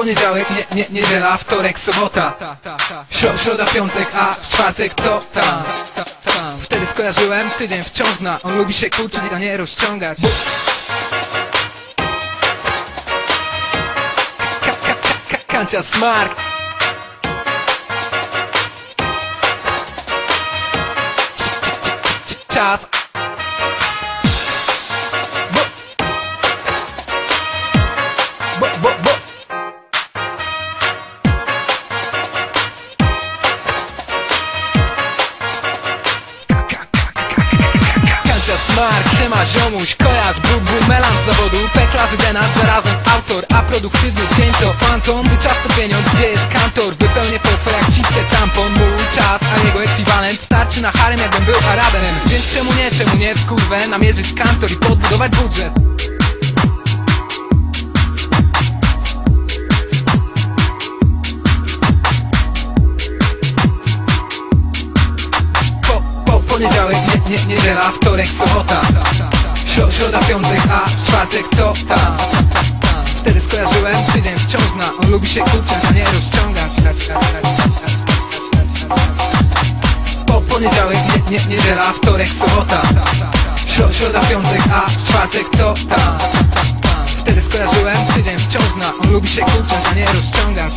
poniedziałek, nie, nie, niedziela, wtorek, sobota. Śro, Środa, piątek, a w czwartek co tam? Wtedy skojarzyłem tydzień wciąż zna On lubi się kurczyć, a nie rozciągać. Ka- ka- ka- ka- Kancia Smark. Czas Smart, siema ziomuś, kojarz Bóg był melan z zawodu, peklarzy denat Zarazem autor, a produktywny dzień to fantom. Gdy czas to pieniądz, gdzie jest kantor? Wypełnię portfel jak czysty tampon. Mój czas, a jego ekwiwalent Starczy na harem jakbym był Arabem Więc czemu nie, czemu nie w kurwę Namierzyć kantor i podbudować budżet poniedziałek, nie, nie, niedziela, wtorek, sobota Śro, Środa, piątek, a czwartek co tam? Wtedy skojarzyłem tydzień wciąż zna On lubi się kurczyć, a nie rozciągać Po poniedziałek, nie, nie, niedziela, wtorek, sobota Śro, Środa, piątek, a czwartek co tam? Wtedy skojarzyłem tydzień wciąż zna On lubi się kurczyć, a nie rozciągać